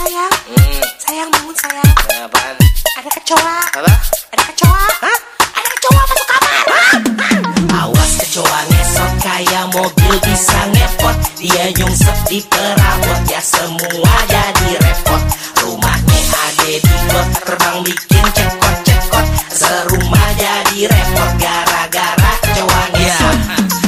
Sayang, Hmm, sayang bangun sayang. apaan? Ada kecoa, Apa? ada kecoa. Ada kecoa masuk kamar. Awas kecoa ngesot kayak mobil bisa ngepot Dia nyungsep di perabot ya semua jadi repot Rumahnya ada di got terbang bikin cekot-cekot Serumah jadi repot gara-gara kecoa ngesot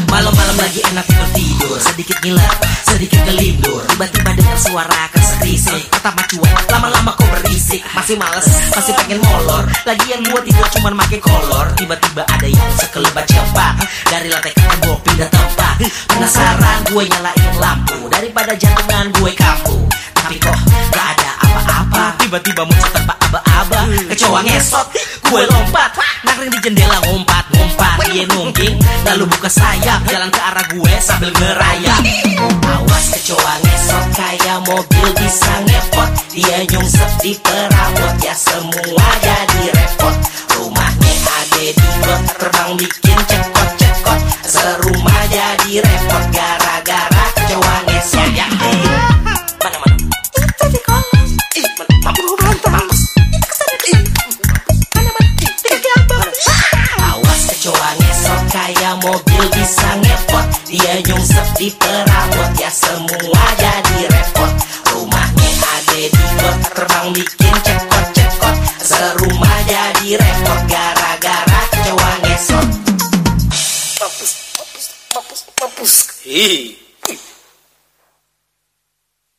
Malam-malam lagi enak tidur tidur Sedikit ngiler, sedikit gelindur Tiba-tiba dengar suara keserisik Pertama cuek, lama-lama kok berisik. Masih males, masih pengen molor. Lagian gua tidur cuman make kolor. Tiba-tiba ada yang sekelebat jempak Dari lantai ke tembok pindah tempat. Penasaran gue nyalain lampu. Daripada jantungan gue kampu Tapi kok gak ada apa-apa. Tiba-tiba muncul tanpa aba-aba. Kecoa ngesot, gue lompat. Nangring di jendela ngumpat Ngumpat, dia nungging Lalu buka sayap. Jalan ke arah gue sambil ngerayap. Awas kecoa ngesot Kayak mobil bisa ngepot Dia nyungsep di perabot Ya semua jadi repot. Rumahnya ada di got Terbang bikin cekot-cekot Serumah jadi repot Gara-gara kecoa ngesot ya Mana-mana Itu di kolam. Ih, mampus Awas kecoa ngesot kayak mobil bisa ngepot Dia nyungsep di perabot ya semua jadi repot ada di got terbang bikin cekot-cekot Serumah jadi repot gara-gara kecoa ngesot. Mampus, mampus, mampus, mampus Ih,